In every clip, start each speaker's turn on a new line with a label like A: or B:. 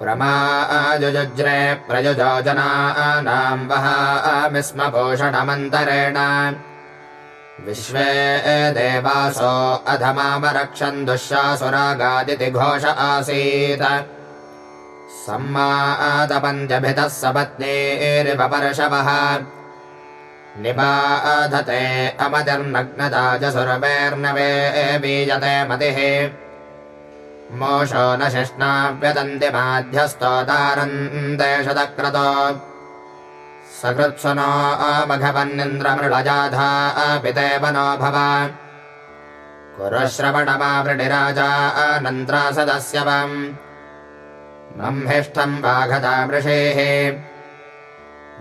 A: प्रमाजुज्रे प्रयुजोजनानाम् वहामि स्म पोषणमन्तरेण विश्वे देवासो अधमामरक्षन् दुःशासुरागादिति घोष आसीत्। सम्मादपञ्चभितः सपत्नीरिवपर्शवः निपाधते अमतिर्नग्नताजसुरवेर्नवे बीजते मतिः। मोषो न शिष्णाव्यतन्ति माध्यस्तोतारन्ते शतक्रतो सकृत्सुनो मघवन्निन्द्रमृळजाधा पितेव नो भव। कुरु श्रवणमावृणिराजा अनन्त्रासदस्यवम् ब्रह्मिष्ठम् वाघता मृषेः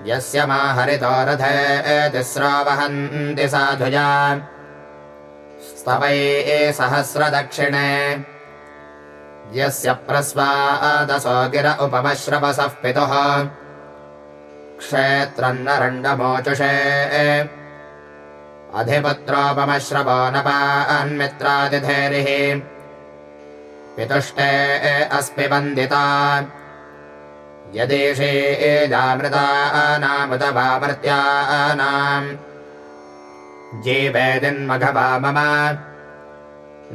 A: यस्य मा हरितो रथे तिस्रो वहन्ति साधुजा। स्तवै सहस्रदक्षिणे। यस्य प्रस्वादसो गिर उपमश्रवसः पितुः। क्षेत्रन्नरण्डमोचुषे अधिपुत्रोपमश्रवो नपान्मित्रादिधेरिः पितुष्टे अस्मि वन्दिता यदेशे एजामृतानामुतवामर्त्यानाम् जीवेदिन्मघवा मम।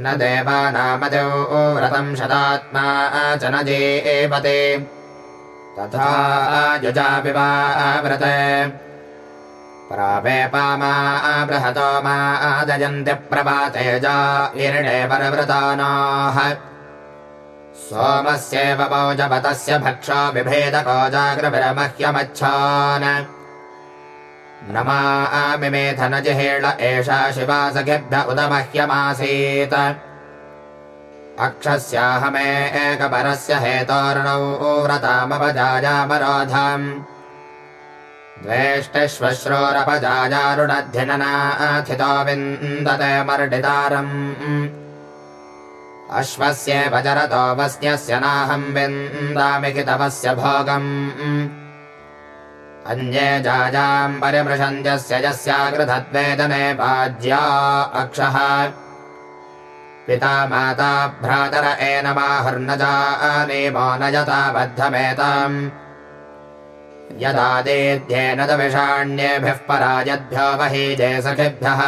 A: न देवानामदौ व्रतम् शतात्मा च न जेपते तथा युजापि वा व्रते प्रापेपामा बृहतो मा आदयन्ति प्रभातेजा इर्णे परवृतानाः सोमस्येव मौजपतस्य भक्षो बिभेदको जागृभिरमह्यमच्छान् नमामिमेधनजिहेळ एषा शिवा सखिभ्य उदमह्यमासीत् अक्षस्याहमे एकपरस्य हेतोर्णौ व्रतामपजायामरोधम् द्वेष्टिश्वश्रोरपजायारुणध्यननाथितो विन्दते मर्डितारम् अश्वस्येव जरतो वस्न्यस्य नाहम् विन्दामि कितवस्य भोगम्। अन्ये जाजाम् परिमृशन्त्यस्य यस्याकृतद्वेदने पाज्या अक्षः। पिता माता भ्रातर एनमाहुर्नजानेमो न यता बद्धमेताम्। यदादेध्येन दविषाण्येभिः परायद्भ्यो बहीजे सखिभ्यः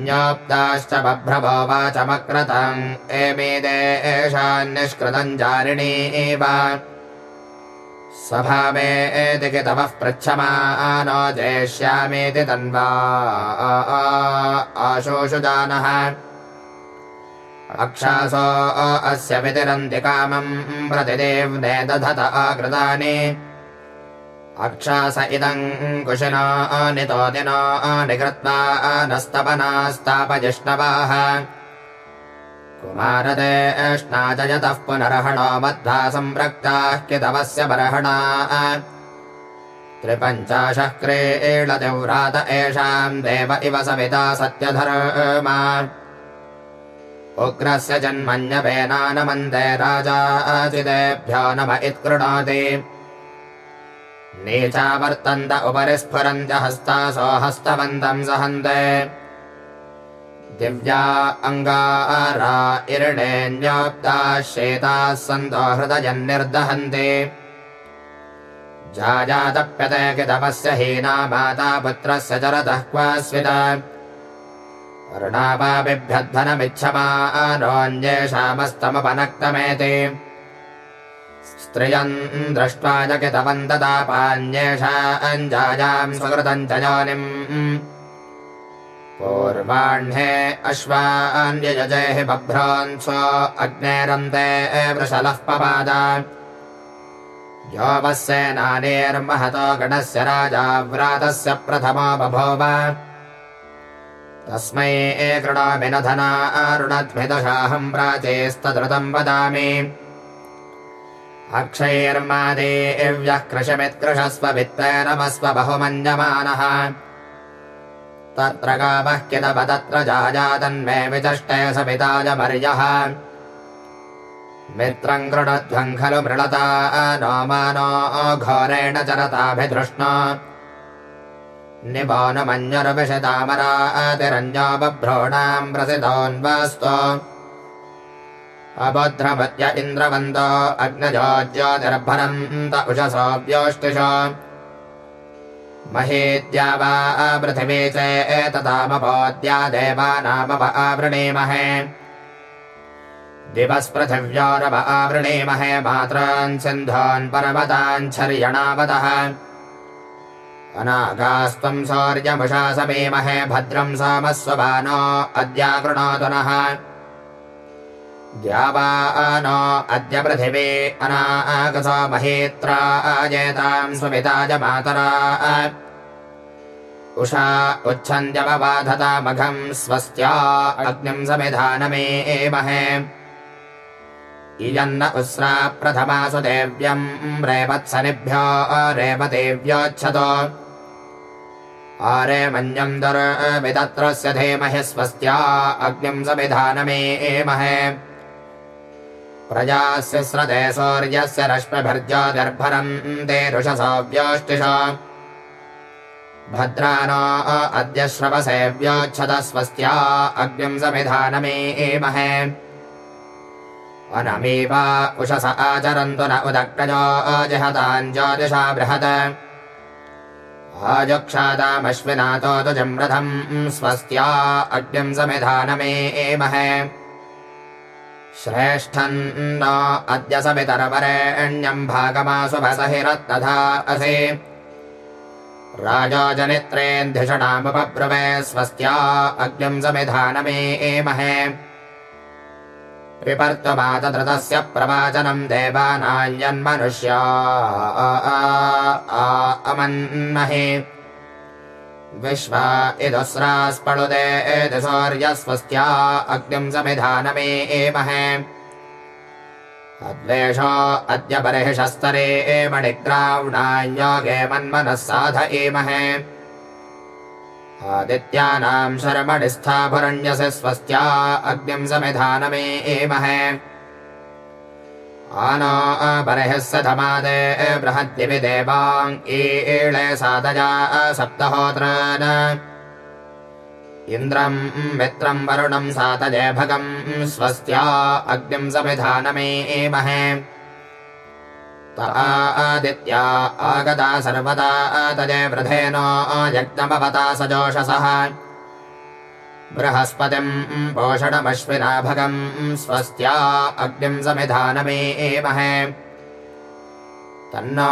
A: ज्ञाप्ताश्च बभ्रभो वाचमक्रतम् एमेदे एषान्निष्कृतम् जारिणी एव। कितवः पृच्छमानो जेष्यामीति तन्वा। आशोषु जानः। अक्षासो अस्य वितिरन्ति कामम् प्रतिदेव्ने दधत आकृतानि अक्षास इदम् कुशिना नितोदिना निकृत्वा नस्तपनास्तापजिष्णवाः। कुमारदे एष्णाजयतः पुनरहणो मध्वा सम्रक्ताः कितवस्य बर्हणा। त्रिपञ्चाशः क्रीळतिव्रात एषाम् देव इव सविता सत्यधर्मा। उग्रस्य जन्मन्यवेनानमन्दे राजा अचिदेभ्यो नम इत्कृणोति नीचा वर्तन्त उपरि स्फुरन्त हस्तासो हस्तवन्तम् सहन्ते दिव्या अङ्गारा इर्णेऽन्योक्ताः शेताः सन्तो हृदयन्निर्दहन्ति। जाजातप्यते कितपस्य हीना माता पुत्रस्य चरतः क्वास्विता अरुणापाबिभ्यध्वनमिच्छमानोऽन्येषामस्तमपनक्तमेति स्त्रियम् दृष्ट्वा कितवन्ततापान्येषा अञ्जायाम् सुकृतम् च योनिम् पूर्वाह्णे अश्वान्यजजेः बभ्रान् स्व अग्नेरन्ते वृषलः पपाद। योपस्येनानेर्महतो गणस्य राजा व्रातस्य प्रथमो बभूव। तस्मै कृणामि न धना अरुणध्मिदशाहम् प्राचेस्तद्रुतम् वदामि अक्षैर्मादेव्यः कृशमित्कृशस्व वित्तेनमस्व बहुमन्यमानः। तत्र गावः किदप तत्र जाजातन्मे विचष्टे सपिताय मर्यः। मित्रम् कृणध्वम् खलु मृळता नो मानो घोरेण चरताभिधृष्ण। निबोनमञ्जरविशतामरातिरञ्जो बभ्रोणाम् प्रसितोऽन्वस्तो अबध्रमत्य इन्द्रवन्तो अग्नजो ज्योतिर्भरन्त उषसो व्योष्टिष महेद्या वा पृथिवी चेततामपोद्या देवानामप आवृणीमहे। दिवस्पृथिव्योरव आवृणीमहे मात्रान् सिन्धून् पर्वताञ्छर्यणावतः अनागास्त्वम् शौर्यमुषा समीमहे अद्याकृणोतु नः द्यावानो अद्य पृथिवी अनागसो मातरा। उषा उच्छन्त्यपबाधतामघम् स्वस्त्या अग्निम् समिधानमे एमहे इयन्न उस्रा प्रथमासु देव्यम् रेवत्सनिभ्यो रेवतेव्योच्छतो। आरे मन्यम् दुर्विदत्रस्य धीमहि स्वस्त्या अग्निम् समिधानमे एमहे प्रजास्य स्रते सौर्यस्य भद्रानो अद्य श्रवसे व्योच्छत स्वस्त्या अग्निम् समिधानमे एमहे अनमीवा उषस आचरन्तु न बृहत्। आजक्षादामश्विनातो तुजम् रथम् स्वस्त्या अग्निम् समिधानमे एमहे श्रेष्ठन् अद्य सवितरवरेण्यम् भागमासु भसहिरत्तथा असि। राजा जनित्रेऽन्धिषणामुपब्रुवे स्वस्त्या अग्निम् समिधानमे एमहे विपर्त्वमातधृतस्य प्रवाचनम् देवानायन्मनुष्या अमन्महे विश्वा एदिशौर्यस्वस्त्या अग्निम् समिधानमे एमहे। अद्वेषो अद्य बर्हिषस्तरे एमणिग्रावणायोगे मन्मनः साध एमहे। आदित्यानाम् शर्मणिस्थाभुरण्यसि स्वस्त्या अग्निम् समिधानमे एमहे आनो बर्हिः स धमादे बृहद्दिवि देवाङ् ईळे सप्तहोत्रान्। इन्द्रम् मित्रम् वरुणम् सातजे भगम् स्वस्त्या अग्निम् समिधानमे एमहे आदित्या आगता सर्वदा तजे वृधेनो यज्ञमवता सजोषसः बृहस्पतिम् पोषणमश्विनाभगम् स्वस्त्या अग्निम् समिधानमे एमहे तन्नो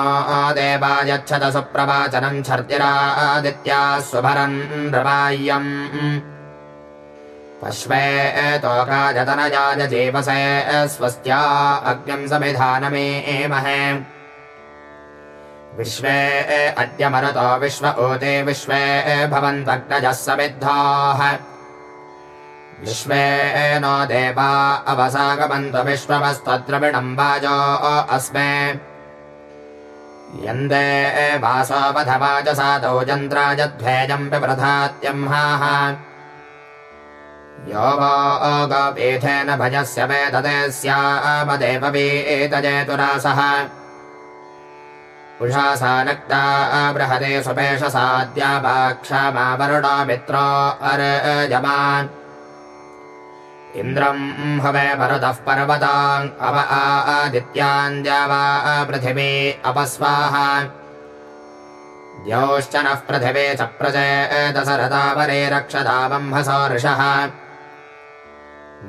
A: देवायच्छत सुप्रवाचनम् छर्दिरादित्या रवाय्यम् पश्वे तोकाजतनयाज जीवसे स्वस्त्या अग्निम् समिधानमे एमहे विश्वे अद्य मरुतो विश्व ऊते विश्वे भवन्तग्नजः समिद्धाः विश्वे नो देवा अवसागमन्तु विश्वमस्त्वद्रविणम् वाजो अस्मे यन्दे जन्त्राजध्वेजम् पिप्रधात्यम्हाः यो वो गोपीठेन भजस्य वेदते स्यामदेववीतजेतुरासः। उषासा नक्ता बृहते सुपेशसाद्या वाक्षामावरुणो मित्रो अर्यमान् इन्द्रम् हवे मरुतः पर्वताम् अव आदित्यान्द्या वा पृथिवी अपस्वाहा। द्यौश्च नः पृथिवे च प्रचेदसरतावरे रक्षदावम्भसोर्षः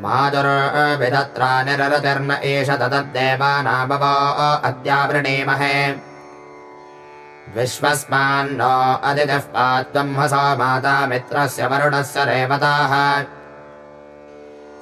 A: माधुर्विदत्रा निररतिर्न एष तदद्देवानामव अद्यावृणीमहे। विश्वस्मान्नो अदितिः पात्वम्हसो माता मित्रस्य वरुणस्य रेवताः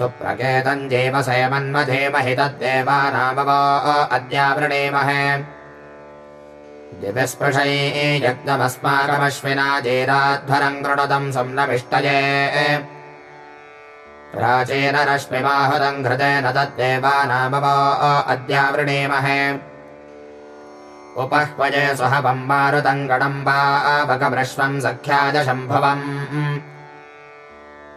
A: सुप्रकेतम् जीवसे मन्मधेमहि जेराध्वरम् कृणुतम् सुम्नमिष्टये प्राचीनरश्मिमाहुतम् घृतेन तद्देवानामवो अद्यावृणीमहे उपह्वजे स्वहवम् मारुतम् गणम्बावकमृश्वम् सख्याय शम्भवम्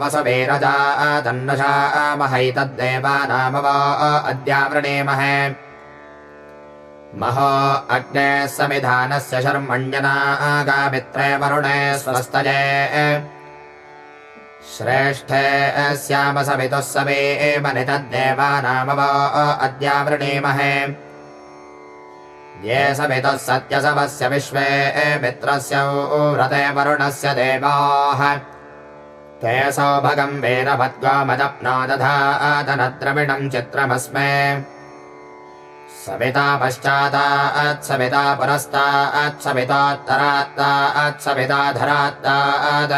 A: वसुवेरजा तन्नशामहैतद्देवानामव अद्यावृणीमहे महो। अग्ने शर्मण्यनागामित्रे वरुणे स्वस्तये श्रेष्ठे नितद्देवानामव अद्यावृणीमहे ये समितुः सत्यसवस्य विश्वे मित्रस्य व्रते वरुणस्य देवाः ते सौभगम् वीरभद्गामदप्नादधातनद्रविणम् चित्रमस्मे। सविता पश्चादात्सविता पुरस्तात्सवितात्तरात्तात्सविता धरात्तात्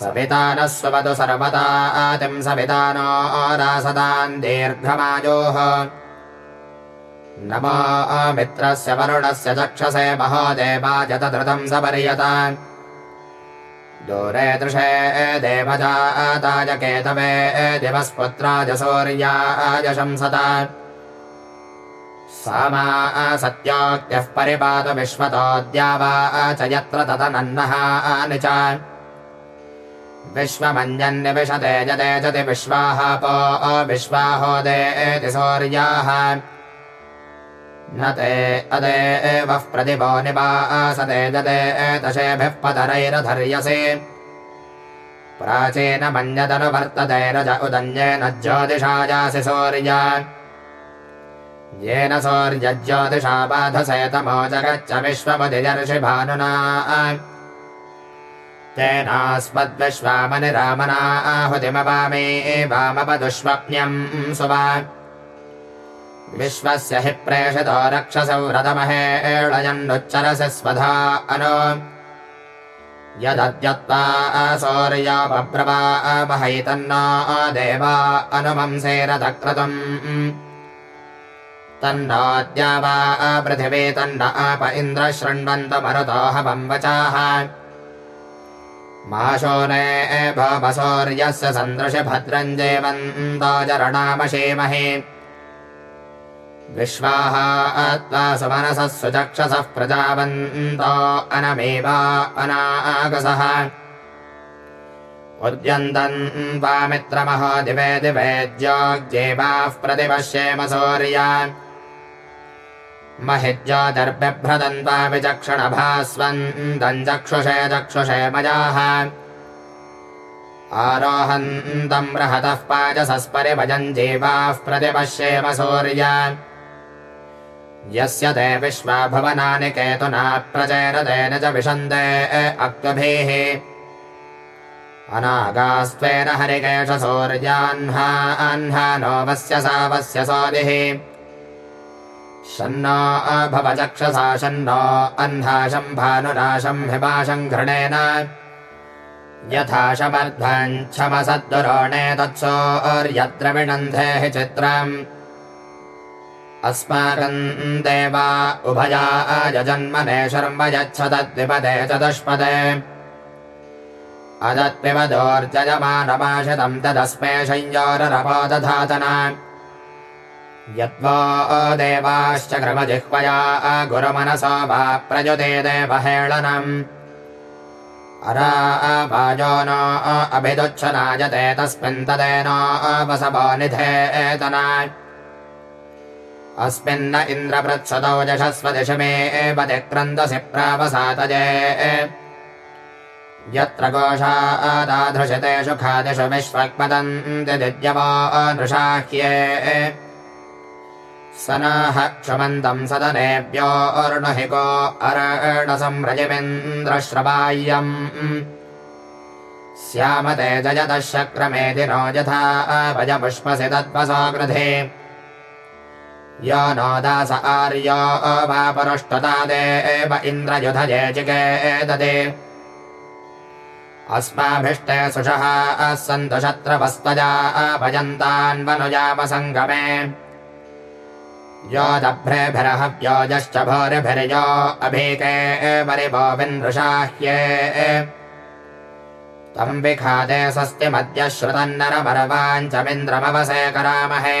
A: सविता नः स्ववतु सर्वता आतिम् सविता नो रासदान् दीर्घमायोः। नमो मित्रस्य वरुणस्य चक्षसे महोदेवाजतधृतम् सपर्यता दूरे दृशे देवजाताय केतवे दिवस्पुत्राय सूर्याय शंसता सामा सत्याक्त्यः परिपात विश्वतोऽद्या वा च यत्र तदनन्नः आनि च। विश्वमञ्जन्निविशते जते जति विश्वाः पो विश्वाहोदेति सौर्याः न ते अदे एवः प्रतिभो निवासते जते एतशेभिः पतरैरधर्यसे। प्राचीनमन्यदनुवर्तते रज उदन्येन ज्योतिषायासि सौर्या येन सौर्यज्योतिषा बाधसे तमो जगच्च विश्वपतिजर्षि भानुना तेनास्मद्विश्वामनिरामना आहुतिमवामे वामपदुष्वप्न्यम् सुवा विश्वस्य हि प्रेषितो रक्षसौ रथमहे एळयन्नुच्चरसि स्वधा अनु। यदद्यत्वा सौर्यापब्रवा महैतन्ना देवा अनुमंसेरथक्रतुम् तन्नाद्या वा पृथिवी तन्न आप इन्द्र शृण्वन्तमरुतोऽहमं वचाः माशोने भवसौर्यस्य सन्दृशि भद्रम् जेवन्ताजरणामशेमहे विश्वाः त्वा सुमनसः सुचक्षसः प्रजावन्तो अनमेवा अनागसः। उद्यन्तन् त्वामित्रमहो दिवे दिवे ज्योग्जेवाः प्रतिपश्येम सौर्या। महिज्योतिर्बिभ्रदन्त्वा विचक्षणभास्वन्दम् चक्षुषे चक्षुषे मजाः। आरोहन्तम् रहतः पाचसस्परिभजम् जीवाः प्रतिपश्येम सूर्य यस्य ते विश्वा भुवनानि केतुना प्रचेरतेन च विशन्ते अक्तुभिः अनागास्त्वेन हरिकेश सूर्याह्ना अह्ना नो वस्य सा वस्य सोदिः। शन्नो भवचक्षसा शन्नो अह्नाशम् भानुराशम् हिमाशम् घृणेन। यथा शमर्धञ्छमसद्दुरोणे तत्सोर्यत्र विनन्धे हि चित्रम् अस्माकम् देवा उभया अजन्मने शर्म यच्छ तद्विपदे चतुष्पदे अदत्पिबदोर्जयमानमाशितम् तदस्मे संयोररपोदधातना यद्वा देवाश्च क्रमजिह्वया गुरुमनसा वा प्रजुते देवहेळनम्। अरा वाजो न अभिदुच्छनायते तस्मिन् तदेन वसवनिधेतना अस्मिन्न इन्द्रपृत्सदौ जशस्वदिशमे एव दिक्रन्दसि प्रावसातजे। यत्र गोषादाधृशतेषु खादिषु विश्वक्पदन्ति दिद्यवा नृशाह्ये सनाः क्षमन्तम् सदनेभ्यो अर्णहिको अरणसंरजिमिन्द्रश्रवाय्यम् स्यामते जयतः शक्रमेधिनो यथा भजपुष्पसि तद्वसो गृधे यो नो दास आर्यो वा पुरुष्टुतादेव इन्द्रयुधजे चिकेददे अस्माभिष्टे सुषः सन्तु शत्रवस्त्वजा भजन्तान्वनुजामसङ्गमे योदभ्रेभिरहव्योजश्च भोरिभिर्यो अभीके परिवो विन्दृशाह्ये तम् विखादे स्वस्तिमद्य श्रुतन्नरमरवाञ्चमिन्द्रमवसे करामहे।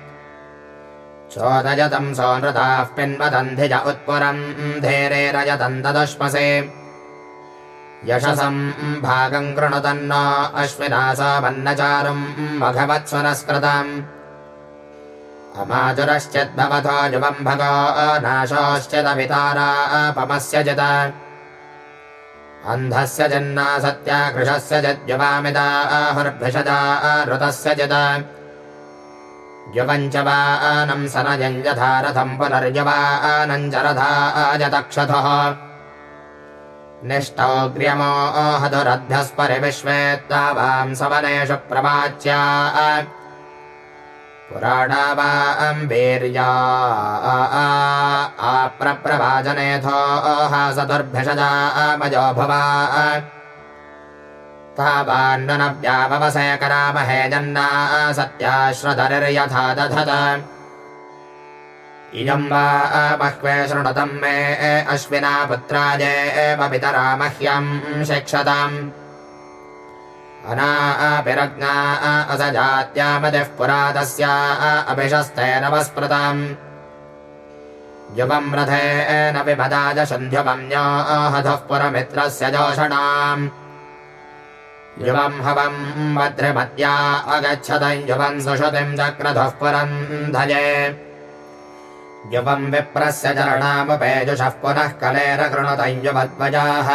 A: चोदयतम् सोनृताः पिन्वदन्धिज उत्पुरम् धीरे रजतम् तदुष्मसे यशसम् भागम् कृणुतन्न अश्विना सवन्नचारुम् मघवत्सुरस्कृतम्। अमाचुरश्चिद्भवतो युवम् भगो नाशोश्चिदवितारापमस्य चित अन्धस्य जन्ना सत्या कृशस्य चिद्युवामिता आहुर्भिषजा ऋतस्य चित युवम् च वानम् सनयम् यथा रथम् पुनर्युवानम् च रथा अजतक्षथः निष्टोग्र्यमो हधुरध्यस्परिविश्वे त्वावाम् सवनेषु प्रवाच्या। पुराणा वा अम्बीर्या आप्रप्रवाजनेथो हासतुर्भ्यषजामजो भवा तावान्नव्याववसे करामहे जन्ना सत्याश्रधरिर्यथा दधत इयम् वा बह्वे शृणुतम् मे अश्विना पुत्राजे एव पितरा मह्यम् शिक्षताम् अनापिरज्ञा असजात्यामतिः पुरा तस्या अभिशस्तेन वस्पृताम् विपदाय सन्ध्युपम्यो हधः पुरमित्रस्य जोषणाम् युवम् हवम् अगच्छतम् युवम् सुषुतिम् चक्रधः पुरम् युवम् विप्रस्य चरणामुपेजुषः पुनः कलेरकृणुतम् युवद्वजाः।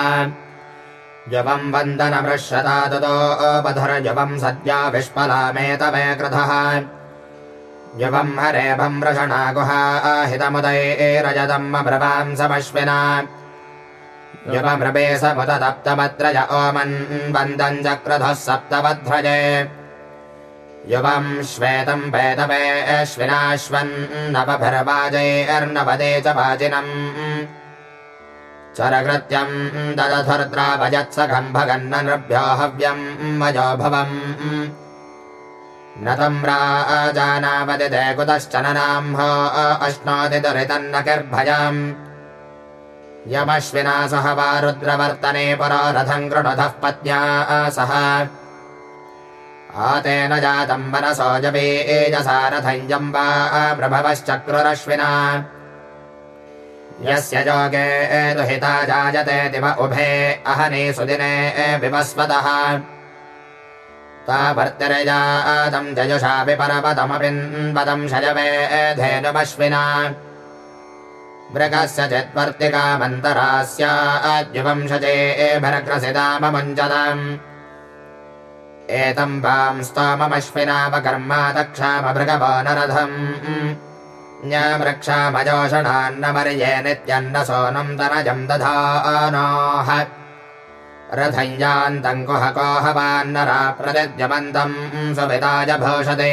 A: युवम् वन्दनमृश्यता ततोपधुर्युवम् सद्या विष्पलामेतवे कृतः युवम् वृषणा गुहाहितमुदैरजतम् अब्रवाम् समश्विना युवमृपे समुदतप्तमत्रज ओमन् वन्दम् चक्रधः सप्तवध्रजे युवम् श्वेतम् अश्विनाश्वन्नवभिर्वाजैर्नवदे च वाजिनम्। चरकृत्यम् ददधुर्द्राभजत्सखम् भगन्न नृभ्यो हव्यम् मजो भवम् न तम् राजानावदिते कुतश्चन नाम्हो अश्नोति दुरितन्न किर्भजम् यमश्विना सह वा रुद्रवर्तने पुरो रथम् कृणुधः पत्न्या सह आतेन जातम् मनसो जपे एजसा रथम् जम्बा प्रभवश्चक्रुरश्विना। यस्य जोगे दुहिता जायते दिव उभे अहने सुदिने विवस्वतः। ताभर्तिरजातम् जजुषा विपरपदमपिन्वदम् शजवे धेनुमश्विना मृगस्य चित्वर्तिकामन्तरास्याद्युवम् शजे भरग्रसिदाममुञ्जतम् एतम् वाम् स्तोममश्विनावकर्मा दक्षामभृगवो नरथम् न्यामृक्षामजोषणान्नमर्ये नित्यन्न सोनम् तनजम् दधानोः रथञ्जान्तम् कुहकोहवान्नरा प्रतिद्यमन्तम् सुविदाय भूषते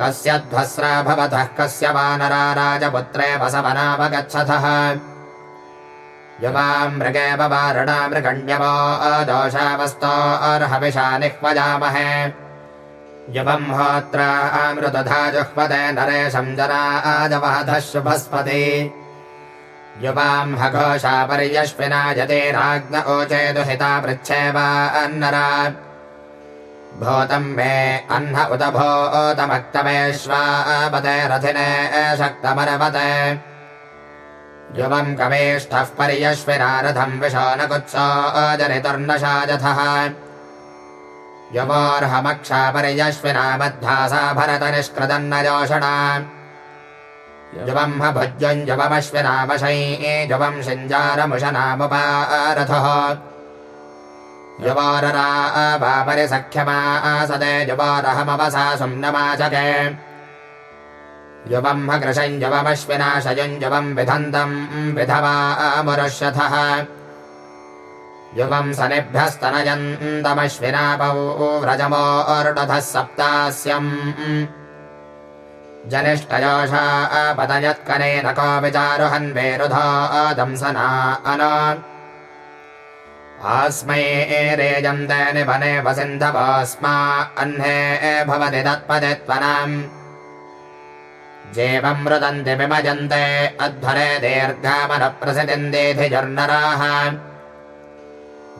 A: कस्य ध्वस्रा भवतः, कस्य वानरा राजपुत्रे वसवनावगच्छतः युवाम् मृगे ववारणा मृगण्यवो दोषावस्तोर्हविषा निह्वजामहे। युवम् होत्रा अमृतधा जुह्वते नरेशम् जनाजवहधः शुभस्पति युवाम् हघोषा पर्यश्विना यतेराग्न ओचे दुहिता पृच्छेवा अन्नरा। भूतम् मे अह्न उत भूतमक्तमेष्वापते रथिने शक्तमरपते युवम् कवेष्ठः पर्यश्विना रथम् विशो न कुत्सो अजरितुर्नशाजथः युवोर्हमक्षा पर्यश्विना बद्धा सा भरतनिष्कृतन्नजोषणा युवम् भुज्युञ्जुवमश्विनावशै जुवम् शिञ्जारमुशनामुपारथः युवोररा परिसख्यमा आसदे युवोरहमवसा सुम्नमाचके युवम् हकृशञ्जुवमश्विनाशयुञ्जुवम् विधन्तम् विधवा अमुरुष्यथः युवम् सनिभ्यस्तनयन्तमश्विनापौ व्रजमोऽर्णधः सप्तास्यम्। जनिष्ठयोषा अपतयत्कनेन को विचारुहन्वेरुधा दंसना अन आस्मै निवने वसिन्धवस्मा अह्ने भवति तत्पदे त्वनाम्। जेवम् रुदन्ति विमजन्ते अध्वरे दीर्घामनप्रसिदिन्देधिजर्नराः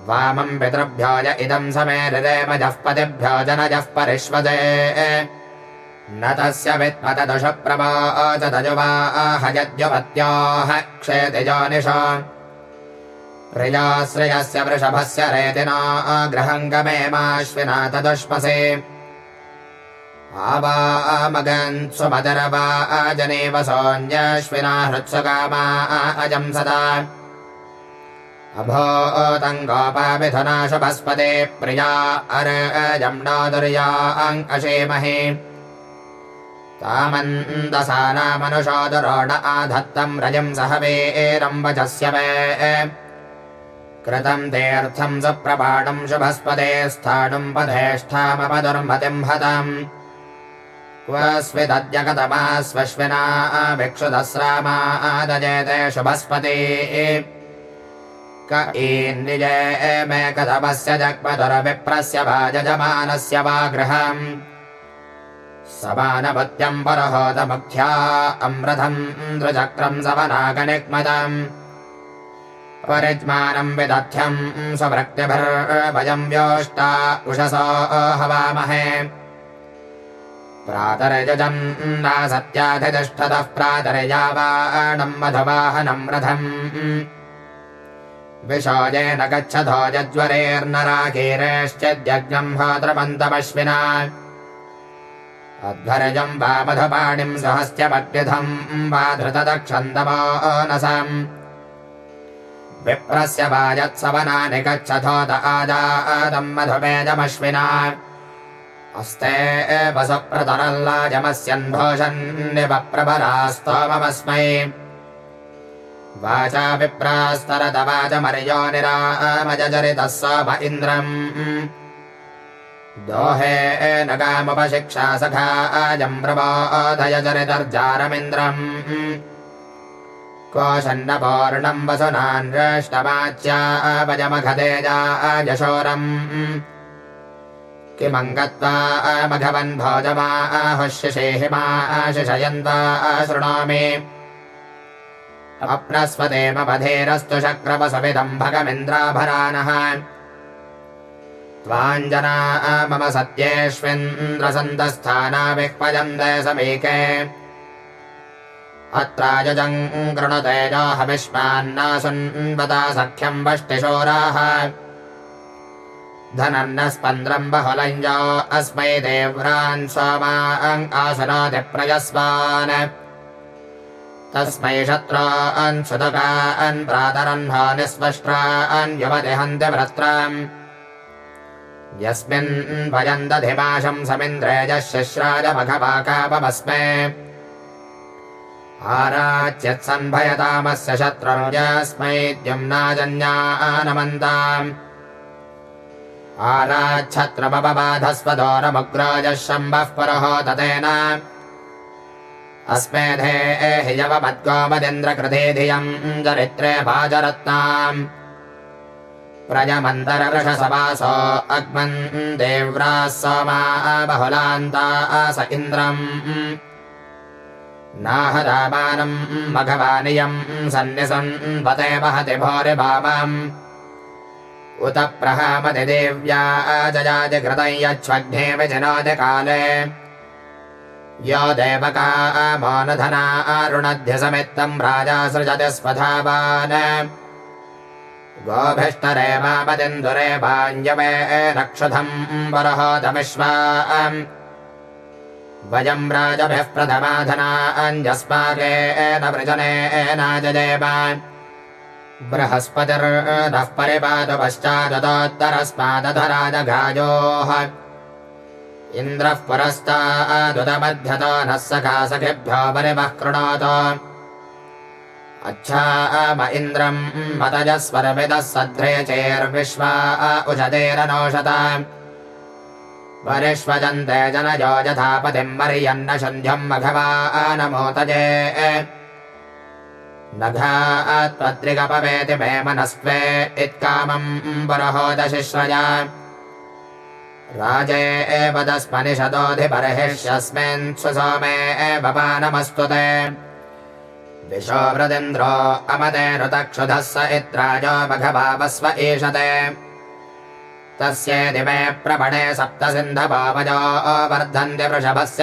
A: वामम् पितृभ्यो य इदम् समेरिरेमजः पतिभ्यो जनजः परिष्वदे। न तस्य वित्मतदुषप्रवाचदजुवाहयद्युपत्याः क्षेतिजानिष प्रियाश्रयस्य वृषभस्य रेतिना गृहम् गमेमाश्विना तदुष्पसे आवामगन् सुमदरवा अजनेव सोऽन्यश्विना हृत्सुकामा अजम् सदा। शुभस्पते प्रिया अर अजम् नादुर्या अङ्कषेमहे तामन्दसानामनुषोदरोण आधत्तम् रजम् सहवेरम्बजस्य वे कृतम् तेऽर्थम् सुप्रपाणम् शुभस्पदे स्थाणुम् आदजेते शुभस्पते। क ईन्निजे मे कथमस्य जग्मधुरविप्रस्य वा यजमानस्य वा गृहम्। समानपत्यम् परहोदमुख्या अम्रथम् द्रुचक्रम् सवनागनिग्मदम् परिज्मानम् विदध्यम् स्वभृक्तिभिर्भयम् व्योष्टा उषसो हवामहे। प्रातरयुजम् नासत्याधितिष्ठतः प्रातरयावाणम् मधुवाहनम् रथम् विशोजेन गच्छधो यज्वरेर्नराकीरेश्चिद्यज्ञम् होत्रमन्तमश्विना अध्वरजम् वा मधुपाणिम् सहस्त्यमग्निधम् वा धृतदक्षन्दमानसम् विप्रस्य वा यत्सवनानि गच्छथोत आदादम् मधुमेजमश्विना अस्ते एव सुप्रतरल्लाजमस्यन्भोषन्निवप्रभरास्तोममस्मै वाचा विप्रास्तरत वाचमर्यो निरामजरितः सोम इन्द्रम्। दोहे नगामुपशिक्षा सखा अजम् प्रबोधय आहुष्यशेहिमा आशिषयन्ता शृणोमि। अप्नस्वदेमपधेरस्तु शक्रपसविदम् भगमिन्द्राभरानः। त्वाञ्जना मम सत्येष्विन्द्रसन्तस्थानाविक्पयन्ते समीके अत्रायजम् गृणतेजाहविष्मान्नासुन्वता सख्यम् वष्टिशोराः। धनन्न स्पन्द्रम् बहुलञ्ज अस्मै देव्रान् सोमाङ् आसनादिप्रयस्वान् तस्मै शत्रान् सुतकान् प्रातरह्ना निःस्पष्ट्रान् युवतिहन्ति व्रत्राम् यस्मिन् भजन्दधिमाशम् समिन्द्रेजः शिश्राजमघपाकापमस्मे। आराच्यत्सन्भयतामस्य शत्रुरुजस्मै द्युम्नाजन्यानमन्ताम् आराच्छत्रमपबाधस्वदोरमुग्राजः शम्भः पुरहो ततेन अस्मेधे हियवमद्गोमदिन्द्रकृते धियम् चरित्रे भाजरत्नाम्। प्रजमन्तरवृषसवासो अग्मन् देव्राः सोमा बहुलान्ता स इन्द्रम् नाहदामानम् मघवानियम् सन्निसन् पते वहति भोरि भावम् उत प्रहामति देव्या जयाजकृतं यच्छ्वघ्ने विजनादि काले। यो देवका मोनधना अरुणध्य समित्तम् राजा सृजति स्वधावान्। गोभिष्टरे मामदिन्दुरे वाञ्जवे नक्षधम् वरहोदमिश्वा वयम् राजभिः प्रथमाधना अञ्जस्माकेन वृजनेनाजयेम बृहस्पतिर्नः परिपातु पश्चादतोत्तरस्मादधराजघायोः इन्द्रः पुरस्तादुदमध्यतो नः सखा सखिभ्यो परिवः कृणोत। अच्छाम इन्द्रम् मतजस्वरमिदः सध्रे चेर्विश्वा उषतेरनोषत परिष्वजन्ते जनयो यथापतिम् मर्यन्न सन्ध्यम् मघवा नमोतजे नघात्पत्रिकपवेति मे मनस्त्वे इत्कामम् पुरहोदशिश्रया राजे एव दस्मनिषदोऽधिपरहिष्यस्मिन् सुसोमे अमते ऋतक्षुधः स इत्राजो मघभावस्व ईशते तस्य दिवे प्रपणे सप्त सिन्धभावजो वर्धन्ति वृषभस्य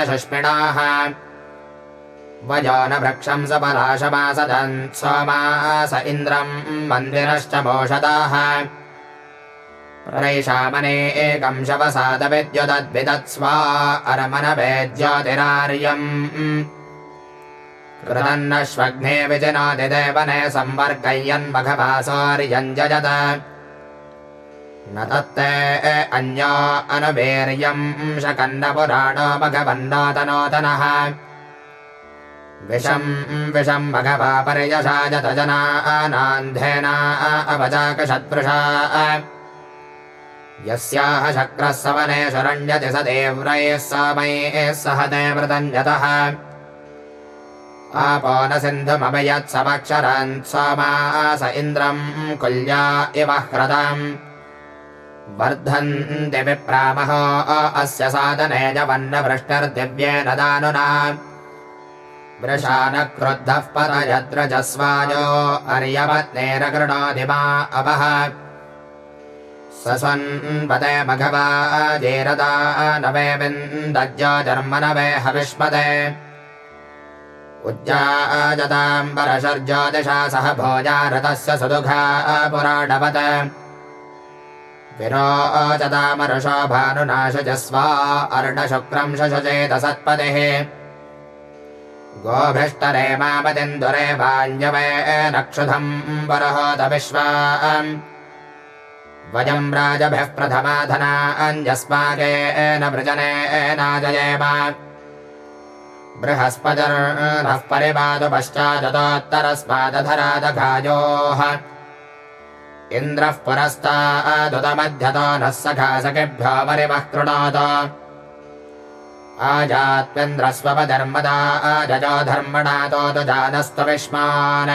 A: पलाशमासदन् सोमास इन्द्रम् मन्दिरश्च मोषदाः। प्रैषामने एकम् शवसादविद्युदद्विदत्स्वा अरमनवेद्योतिरार्यम् कृतन्नश्वग्ने विजनादिदेवने संवर्गय्यन्मघभासौर्यञ्जयत न तत्ते अन्यो अनुवीर्यम् शकन्नपुराणो मघवन्नातनोतनः विषम् विषम् अवजाकषत्पृषा यस्याः शक्रः सवने शरण्यति स देव्रैः समयेः सह देवृतञ्जतः आपो न सिन्धुमभयत्समक्षरान् सोमास इन्द्रम् कुल्या इव ह्रदम् वर्धन्ति विप्रामहो अस्य साधने जवन्नवृष्टिर्दिव्येन दानुना। वृषा न क्रुद्धः परयद्रजस्वायो अर्यपत्नेरकृणोधिमा अवः। सन्पदे मघवा जेरदा नवे विन्दज्यो जर्मनवे हविष्मदे उज्जाजताम्बरशर्ज्योतिषा सह भोजारथस्य सुदुघा पुराणवत् विरोचतामरुषो भानुनाशजस्वा अर्णशुक्रं शशचेत सत्पतिः। गोभिष्टरे वरहोत विश्वाम्। वयम् राजभिः प्रथमाधना अञ्जस्माकेन वृजनेनाजयेम बृहस्पतिर्नः परिपातु पश्चादतोत्तरस्मादधरादघायोः इन्द्रः पुरस्तादुतमध्यतो नः सखा सखिभ्यो परिवः कृणोत आजात्वेन्द्रस्वपधर्मदा आजजो धर्मणातो तु जानस्तविष्मान्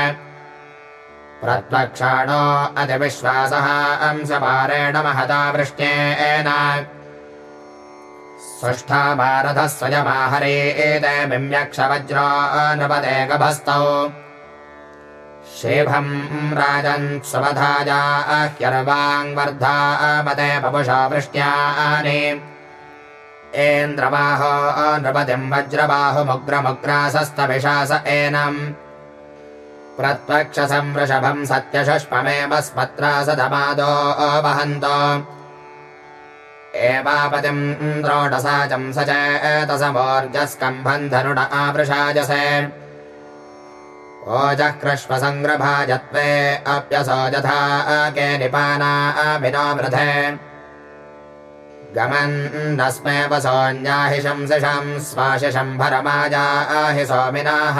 A: प्रत्वक्षाणो अतिविश्वासः अंसपारेण महता वृष्ट्येन सुष्ठा भारतः स्वयमाहरे एते बिम्यक्षवज्रो नृपदे गभस्तौ शेभम् राजन् सुवधाजा ह्यर्वाङ्वर्धा मते पपुषा वृष्ट्यानि एन्द्रबाहो नृपतिम् वज्रबाहुमुग्रमुग्रासस्तविशास एनम्। प्रत्वक्षसं वृषभम् सत्यशुष्ममेव स्मत्रा सदमादो वहन्तो। एवापतिम् द्रोटसाचम् स चेतसमोर्जस्कम्भम् धनुड आवृषाजसे ओजः कृष्वसङ्ग्रभाजत्वे अप्यसो के वसोऽन्याहि शंसिषम् स्वाशिशम्भरमाजाहि सोमिनाः।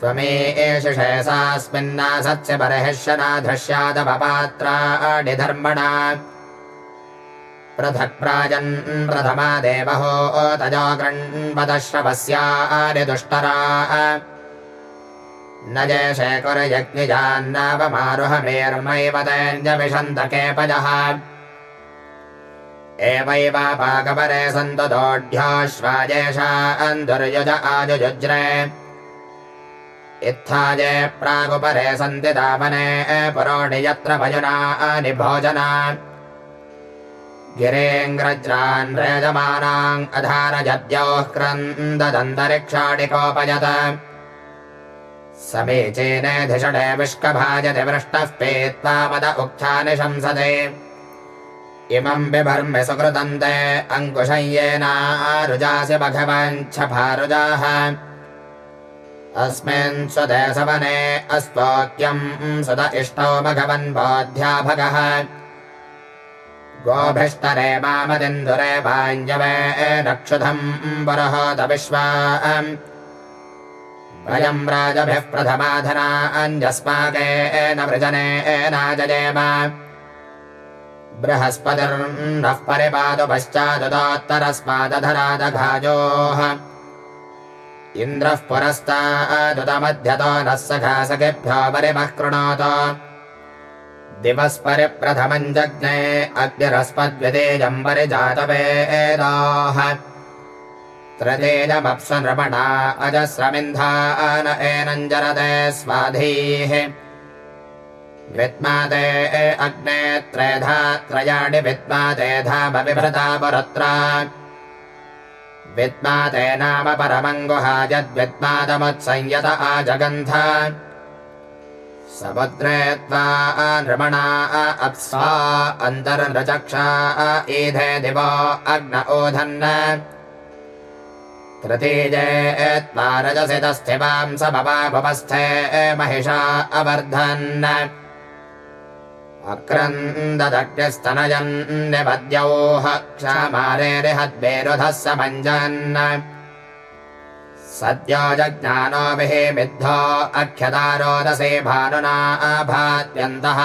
A: त्वमे एषेषास्मिन्नासत्स्य बर्हिष्यना धृष्यादपपात्राणि धर्मणा पृथक् प्राजन् प्रथमा देवहो तजो गृण्वदश्रवस्यानि दुष्टरा न दोढ्याश्वाजेषा अन्दुर्युज आजुजुज्रे। इत्थाजे प्रागुपरे सन्ति दापने पुरोणि यत्र भजुनानि भोजना गिरेङ्ग्रज्रान् रेजमानाम् अधारजद्योः क्रन्ददन्तरिक्षाणिकोपयत समीचीनेधिषणे विष्कभाजति वृष्टः पीत्वा मद उक्थानि शंसते। इमम् बिभर्मि सुकृतन्ते अङ्कुशय्येनारुजासि भगवञ्छभारुजाः अस्मिन् स्वदेशवने अस्त्वोक्यम् सुत इष्टो भगवन् बोध्याभगः। गोभिष्टरे मामदिन्दुरे वाञ्जवे नक्षुधम् पुरहोत विश्वा वयम् राजभिः प्रथमाधना अन्यस्माकेन वृजने एनाजयेम बृहस्पतिर्नः परिपादु पश्चादुदोत्तरस्मादधरादघाजोः इन्द्रः पुरस्तादुदमध्यतो नः सखासखेभ्यो परिमः कृणोत। दिवस्परिप्रथमम् जज्ञे अग्निरस्पद्वितेजम् परिजातवेदाः त्रतेजमप्सनृपणा अजस्रमिन्धान एनञ्जरते स्वाधीः। विद्माते अग्ने त्रेधा त्रयाणि विद्माते धाम बिभृता पुरत्रा विद्माते नाम परमङ्गुहाजद्विद्मादमुत्संयत आजगन्ध। समुद्रे त्वा नृमणा अप्सा अन्तर्नृचक्षा ईधे दिवो अग्न ओधन् तृतीये त्वा रजसि तस्थिवां समपापवस्थे महिषा अवर्धन्। अक्रन्ददग्निस्तनयन्निपद्योः क्षामारेरिहद्वेरुधः समञ्जन् सद्यो जज्ञानोभिः मिद्धो अख्यदारोदसे भानुना आभात्यन्तः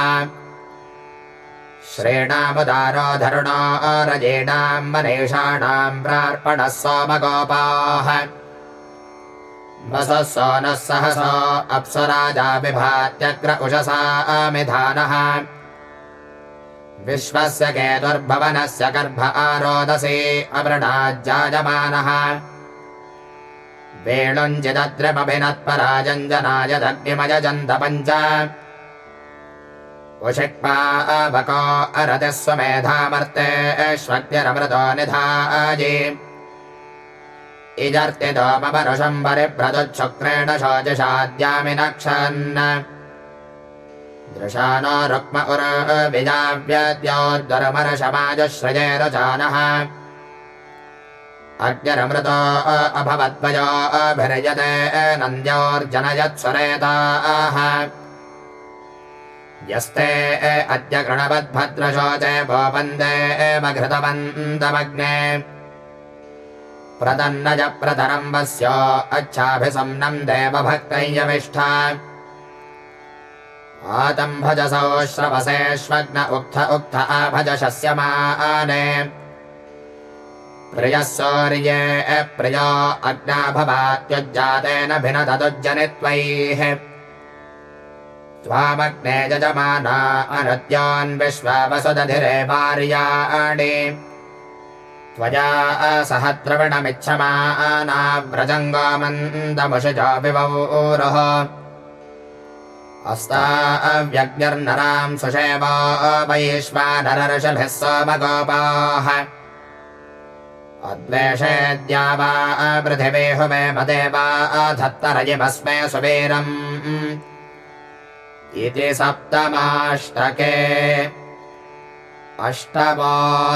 A: श्रेणामुदारो धरुणो रजेणाम् मनीषाणाम् प्रार्पणः सोमगोपाः। वसः सोनः सहसो अप्सुराजा विभात्यग्र उषसा मिधानः विश्वस्य केतुर्भवनस्य गर्भ आरोदसे अवृणाज्जायमानः। वेणुञ्जिदद्रिमभिनत्पराजञ्जनायदग्निमयजन्तपञ्च उषिक्पा अभको अरतिः स्वमेधामर्ते श्वग्निरमृतो निधायि। इजर्तितो ममरुषम् परिप्रदुच्छुक्रेण शोचिषाद्यामि नक्षन् दृशानो रुक्म उर्विजाव्यद्योद्वरमरशमाजुश्रजेरुजानः अग्निरमृतो अभवद्वयो अभिर्यते नन्द्योर्जनयत्सुरेताः यस्ते अद्य गृणवद्भद्रशोचे गोपन्दे मघृतवन्तमग्ने प्रतन्नज प्रतरम्बस्य अच्छाभिसम्नम् देवभक्तय्यविष्ठा आतम् भजसौ श्रवसेष्वग्न उक्थ उक्थ आभजशस्य माने प्रियः सौर्ये प्रियो अग्नाभवात्युज्जातेन भिनददुज्जनित्वैः त्वामग्ने यजमाना अनुद्यान् विश्वावसुदधिरे भार्याणि त्वया सह द्रविणमिच्छमानाव्रजङ्गमन्दमुषिजा विवोरः अस्ताव्यग्निर्नराम् सुषेवा वैश्वानरर्षभिः सोमगोपाः। अद्वेषेद्या वा पृथिवीहुमे मदेवा धत्तरयिमस्मे सुवीरम् इति सप्तमाष्टके अष्टमोऽध्यायः